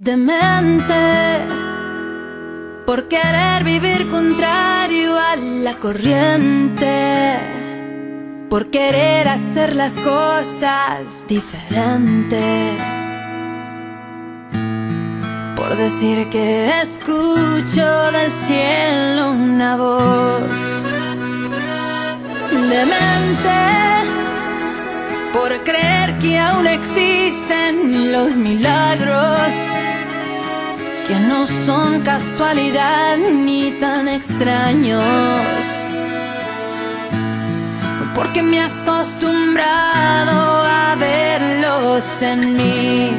Demente por querer vivir contrario a la corriente, por querer hacer las cosas diferente, por decir que escucho del cielo una voz. Demente por creer que aún existen los milagros que no son casualidad ni tan extraños. Porque me he acostumbrado a verlos en mí.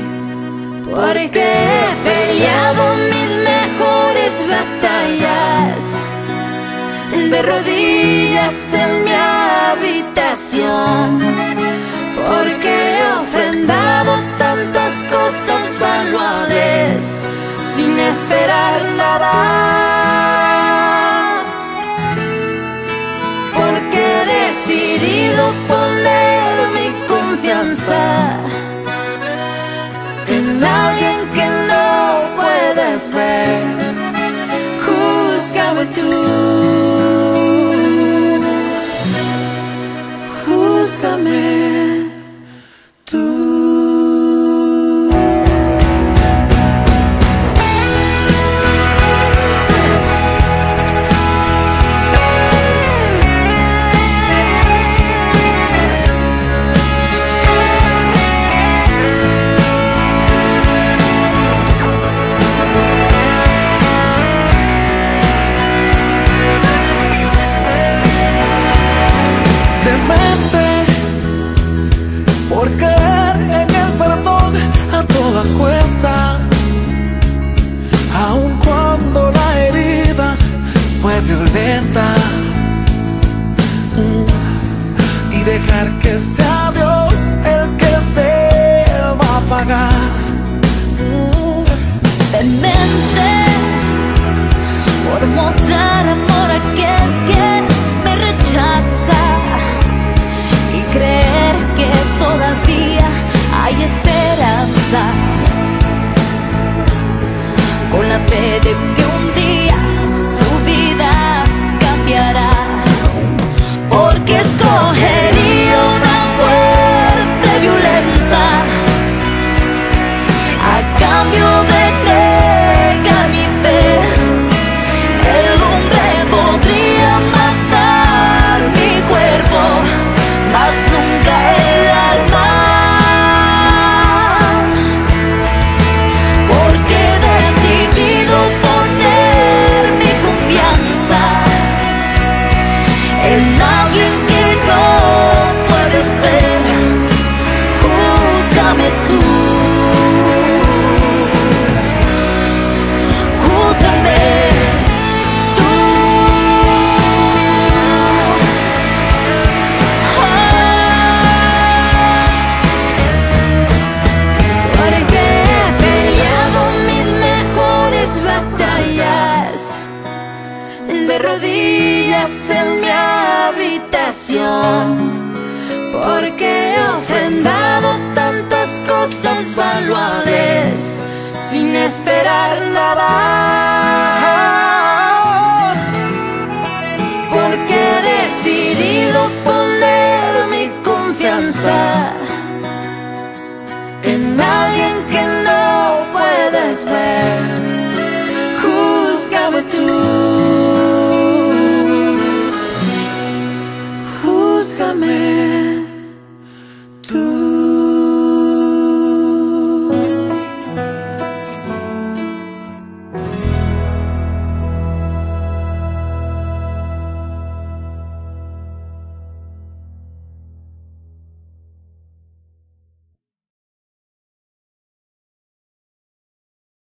Porque he peleado mis mejores batallas de rodillas en mi habitación. Porque he ofrendado tantas cosas valuables esperar nada. Porque he decidido poner mi confianza en alguien que no puedes ver. Que sea Dios el que te va a pagar. Demente mm. por mostrar amor a aquel que me rechaza y creer que todavía hay esperanza con la fe de que rodillas en mi habitación, porque he ofrendado tantas cosas valuables sin esperar nada.